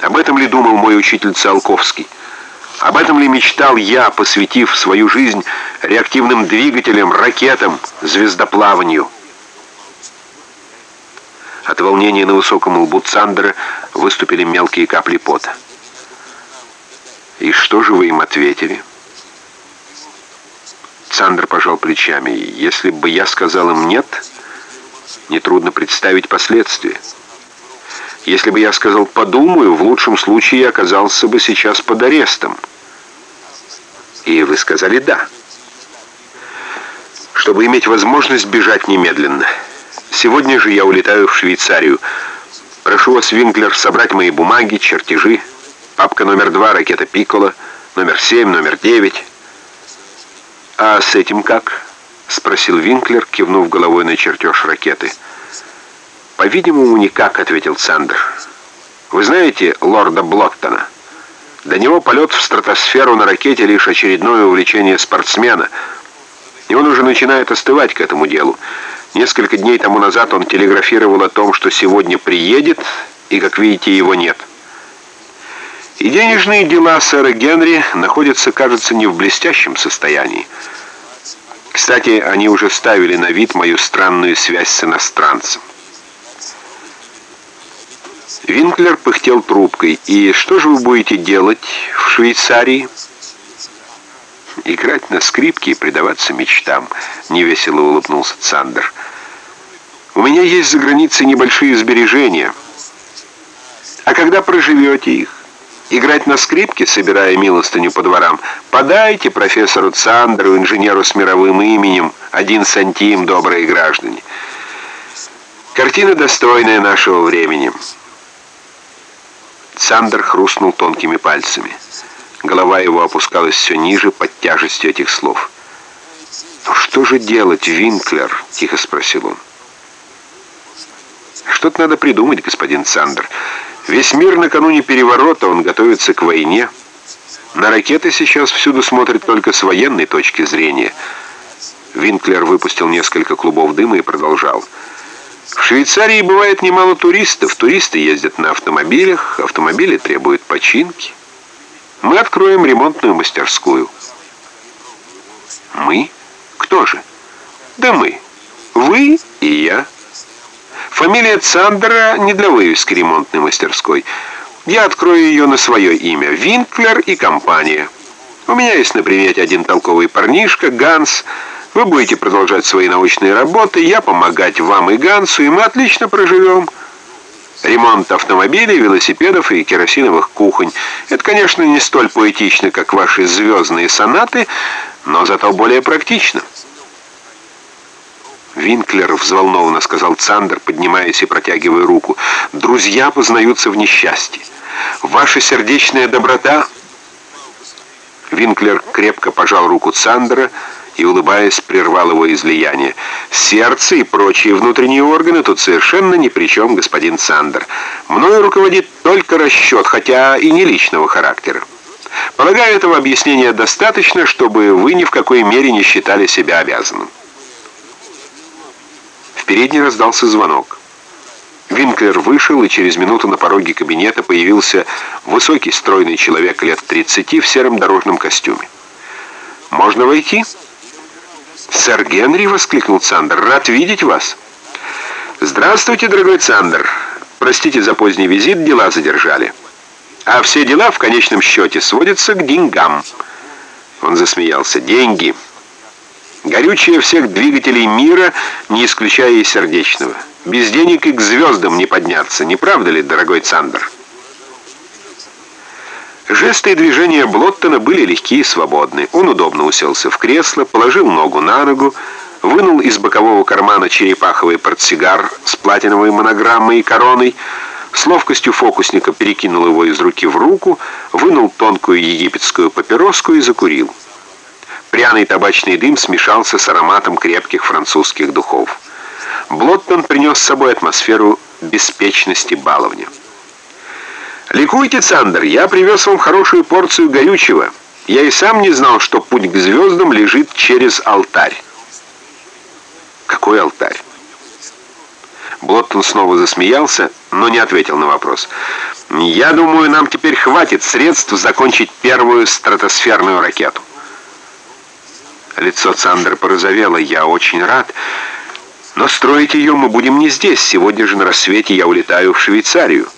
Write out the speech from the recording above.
Об этом ли думал мой учитель Циолковский? Об этом ли мечтал я, посвятив свою жизнь реактивным двигателям, ракетам, звездоплаванию? От волнения на высоком лбу Цандера выступили мелкие капли пота. «И что же вы им ответили?» Цандер пожал плечами. «Если бы я сказал им «нет», нетрудно представить последствия. Если бы я сказал «подумаю», в лучшем случае я оказался бы сейчас под арестом». И вы сказали «да». Чтобы иметь возможность бежать немедленно. Сегодня же я улетаю в Швейцарию. Прошу вас, Винклер, собрать мои бумаги, чертежи. Папка номер два, ракета Пикколо, номер семь, номер девять. «А с этим как?» — спросил Винклер, кивнув головой на чертеж ракеты. «По-видимому, никак», — ответил Сандер. «Вы знаете лорда Блоктона? Для него полет в стратосферу на ракете лишь очередное увлечение спортсмена, и он уже начинает остывать к этому делу. Несколько дней тому назад он телеграфировал о том, что сегодня приедет, и, как видите, его нет». И денежные дела сэра Генри находятся, кажется, не в блестящем состоянии. Кстати, они уже ставили на вид мою странную связь с иностранцем. Винклер пыхтел трубкой. «И что же вы будете делать в Швейцарии?» «Играть на скрипке и предаваться мечтам», — невесело улыбнулся Цандер. «У меня есть за границей небольшие сбережения. А когда проживете их?» Играть на скрипке, собирая милостыню по дворам, подайте профессору Цандеру, инженеру с мировым именем, один сантим, добрые граждане. Картина достойная нашего времени. Цандер хрустнул тонкими пальцами. Голова его опускалась все ниже под тяжестью этих слов. «Ну что же делать, Винклер?» — тихо спросил он. «Что-то надо придумать, господин Цандер. Весь мир накануне переворота, он готовится к войне. На ракеты сейчас всюду смотрят только с военной точки зрения. Винклер выпустил несколько клубов дыма и продолжал. В Швейцарии бывает немало туристов. Туристы ездят на автомобилях, автомобили требуют починки. Мы откроем ремонтную мастерскую. Мы? Кто же? Да мы. Вы и я. Фамилия Цандера не для вывески ремонтной мастерской. Я открою ее на свое имя. Винклер и компания. У меня есть на примете один толковый парнишка, Ганс. Вы будете продолжать свои научные работы, я помогать вам и Гансу, и мы отлично проживем. Ремонт автомобилей, велосипедов и керосиновых кухонь. Это, конечно, не столь поэтично, как ваши звездные сонаты, но зато более практично. «Винклер», — взволнованно сказал Цандер, поднимаясь и протягивая руку, — «друзья познаются в несчастье. Ваша сердечная доброта...» Винклер крепко пожал руку Цандера и, улыбаясь, прервал его излияние. «Сердце и прочие внутренние органы тут совершенно ни при чем, господин Цандер. Мною руководит только расчет, хотя и не личного характера. Полагаю, этого объяснения достаточно, чтобы вы ни в какой мере не считали себя обязанным» передней раздался звонок. Винклер вышел, и через минуту на пороге кабинета появился высокий стройный человек лет 30 в сером дорожном костюме. «Можно войти?» «Сэр Генри!» — воскликнул Цандер. «Рад видеть вас!» «Здравствуйте, дорогой Цандер! Простите за поздний визит, дела задержали. А все дела в конечном счете сводятся к деньгам». Он засмеялся. «Деньги!» Горючее всех двигателей мира, не исключая и сердечного. Без денег и к звездам не подняться, не правда ли, дорогой Цандер? Жесты и движения Блоттона были легкие и свободны. Он удобно уселся в кресло, положил ногу на ногу, вынул из бокового кармана черепаховый портсигар с платиновой монограммой и короной, с ловкостью фокусника перекинул его из руки в руку, вынул тонкую египетскую папироску и закурил. Пряный табачный дым смешался с ароматом крепких французских духов. Блоттон принес с собой атмосферу беспечности баловня. «Ликуйте, Цандер, я привез вам хорошую порцию горючего. Я и сам не знал, что путь к звездам лежит через алтарь». «Какой алтарь?» Блоттон снова засмеялся, но не ответил на вопрос. «Я думаю, нам теперь хватит средств закончить первую стратосферную ракету». Лицо Цандера порозовело. «Я очень рад. Но строить ее мы будем не здесь. Сегодня же на рассвете я улетаю в Швейцарию».